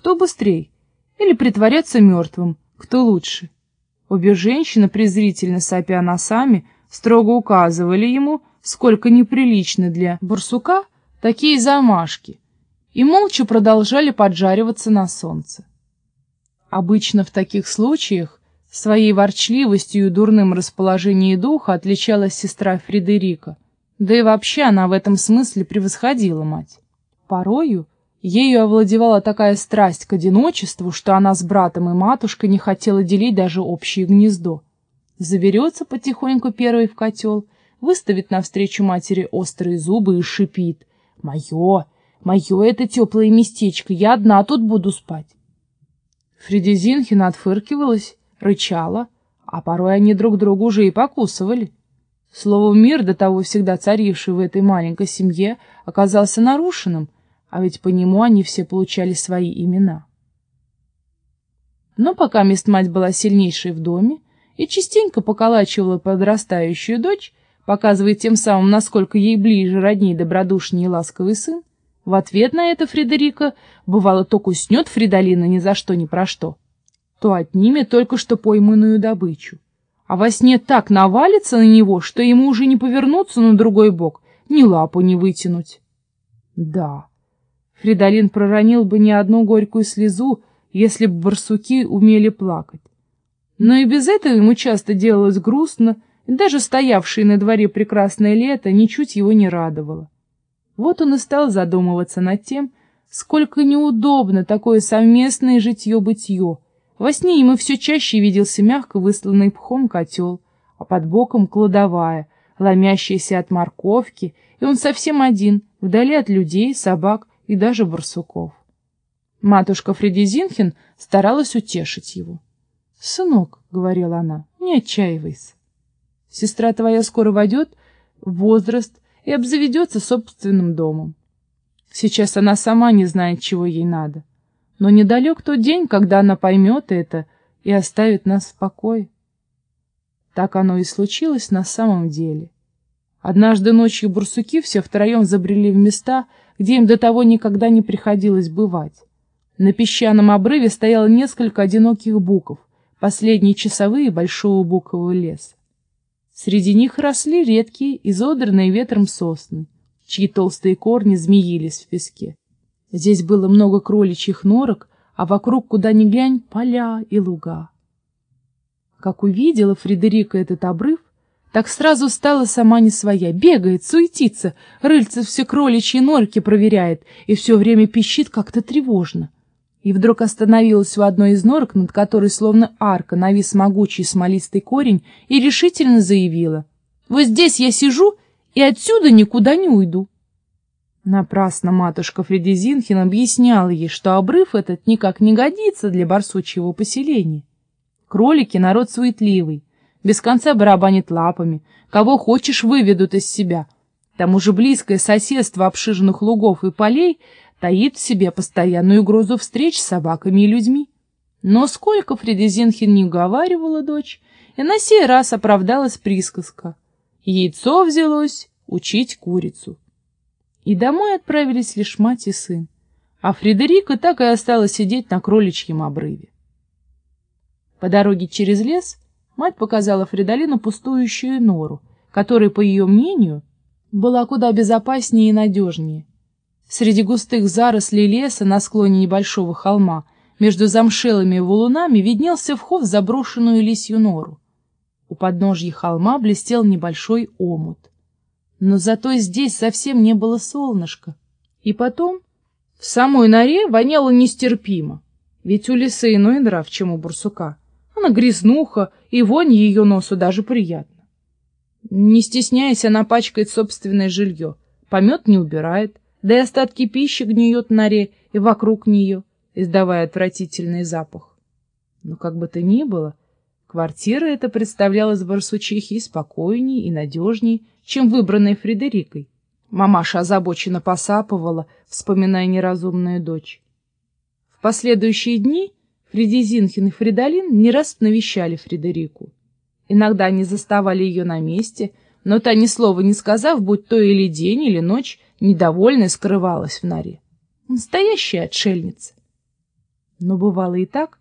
кто быстрее, или притворяться мертвым, кто лучше. Обе женщины, презрительно сопя носами, строго указывали ему, сколько неприлично для барсука такие замашки, и молча продолжали поджариваться на солнце. Обычно в таких случаях своей ворчливостью и дурным расположением духа отличалась сестра Фредерика, да и вообще она в этом смысле превосходила мать. Порою ею овладевала такая страсть к одиночеству, что она с братом и матушкой не хотела делить даже общее гнездо. Заберется потихоньку первой в котел, выставит навстречу матери острые зубы и шипит. «Мое, мое это теплое местечко, я одна тут буду спать». Фредизинхина отфыркивалась, рычала, а порой они друг друга уже и покусывали. Словом, мир, до того всегда царивший в этой маленькой семье, оказался нарушенным, а ведь по нему они все получали свои имена. Но пока мест мать была сильнейшей в доме и частенько поколачивала подрастающую дочь, показывая тем самым, насколько ей ближе, родней, добродушнее и ласковый сын, в ответ на это Фредерика бывало то куснет Фридолина ни за что ни про что, то отнимет только что пойманную добычу. А во сне так навалится на него, что ему уже не повернуться на другой бок, ни лапу не вытянуть. Да, Фридолин проронил бы не одну горькую слезу, если бы барсуки умели плакать. Но и без этого ему часто делалось грустно, и даже стоявшее на дворе прекрасное лето ничуть его не радовало. Вот он и стал задумываться над тем, сколько неудобно такое совместное житье-бытье. Во сне ему все чаще виделся мягко высланный пхом котел, а под боком кладовая, ломящаяся от морковки, и он совсем один, вдали от людей, собак и даже барсуков. Матушка Фредизинхен старалась утешить его. «Сынок», — говорила она, — «не отчаивайся. Сестра твоя скоро войдет в возраст, и обзаведется собственным домом. Сейчас она сама не знает, чего ей надо. Но недалек тот день, когда она поймет это и оставит нас в покое. Так оно и случилось на самом деле. Однажды ночью бурсуки все втроем забрели в места, где им до того никогда не приходилось бывать. На песчаном обрыве стояло несколько одиноких буков, последние часовые большого букового леса. Среди них росли редкие, изодранные ветром сосны, чьи толстые корни змеились в песке. Здесь было много кроличьих норок, а вокруг, куда ни глянь, поля и луга. Как увидела Фредерика этот обрыв, так сразу стала сама не своя, бегает, суетится, рыльце все кроличьи норки проверяет и все время пищит как-то тревожно и вдруг остановилась у одной из норок, над которой словно арка навис могучий смолистый корень, и решительно заявила, «Вот здесь я сижу и отсюда никуда не уйду». Напрасно матушка Фредизинхин объясняла ей, что обрыв этот никак не годится для барсучьего поселения. Кролики — народ суетливый, без конца барабанит лапами, кого хочешь выведут из себя. К тому же близкое соседство обширных лугов и полей таит в себе постоянную угрозу встреч с собаками и людьми. Но сколько Фредизинхин не уговаривала дочь, и на сей раз оправдалась присказка. Яйцо взялось учить курицу. И домой отправились лишь мать и сын, а Фредерика так и осталась сидеть на кроличьем обрыве. По дороге через лес мать показала Фридолину пустующую нору, которая, по ее мнению, была куда безопаснее и надежнее. Среди густых зарослей леса на склоне небольшого холма между замшелыми валунами виднелся вход в заброшенную лисью нору. У подножья холма блестел небольшой омут. Но зато здесь совсем не было солнышка. И потом в самой норе воняло нестерпимо, ведь у лисы иной нрав, чем у бурсука. Она грязнуха, и вонь ее носу даже приятна. Не стесняясь, она пачкает собственное жилье, помет не убирает, да и остатки пищи гниют в норе и вокруг нее, издавая отвратительный запах. Но как бы то ни было, квартира эта представлялась барсучихе спокойней и надежней, чем выбранная Фредерикой. Мамаша озабоченно посапывала, вспоминая неразумную дочь. В последующие дни Фредизинхин и Фридолин не раз навещали Фредерику. Иногда они заставали ее на месте, но та ни слова не сказав, будь то или день, или ночь, недовольная скрывалась в норе. Настоящая отшельница. Но бывало и так,